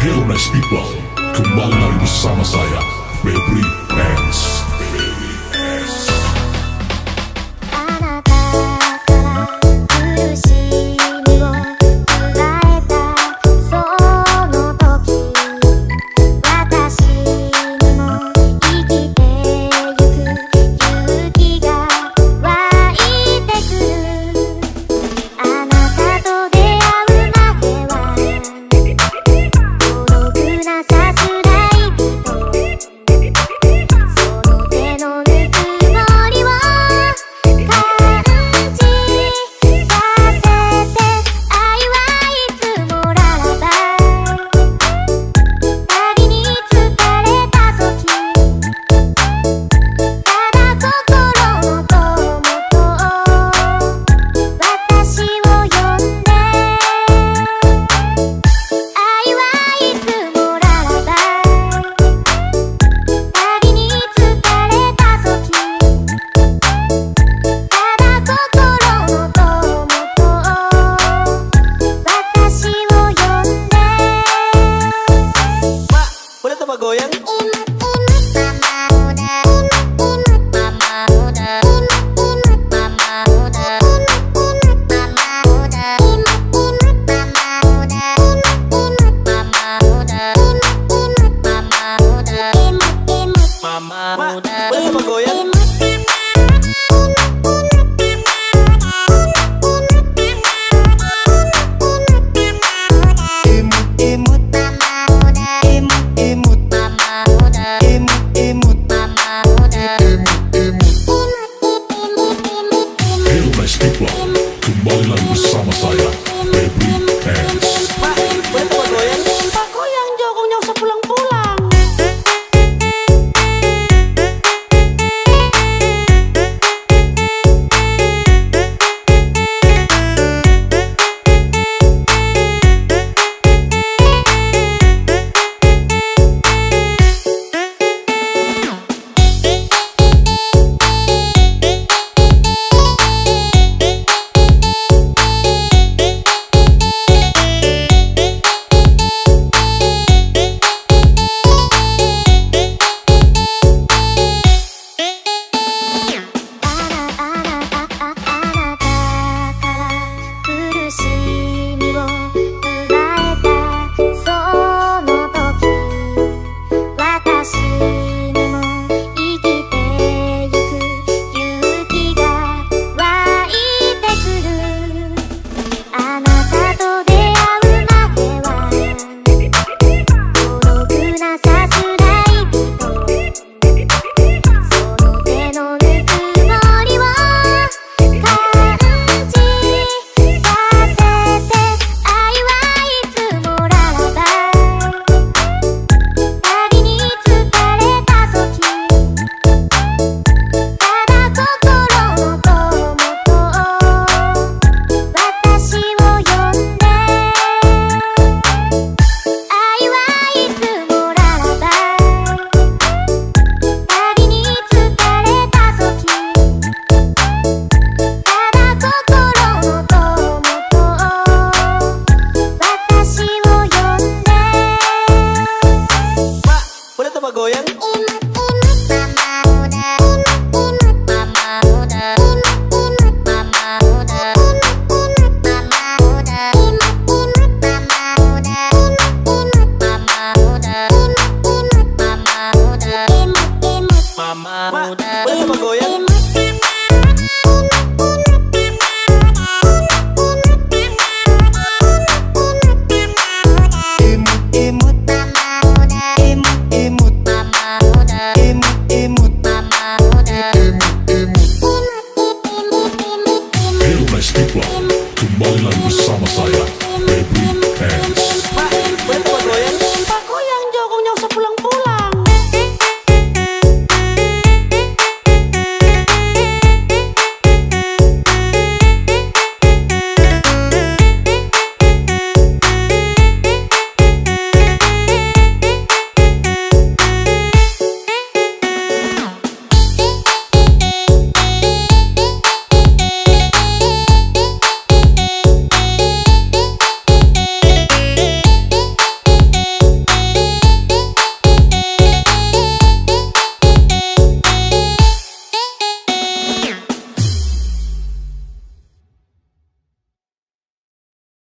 Hello nice people, kembali lagi bersama saya, Febri Prince.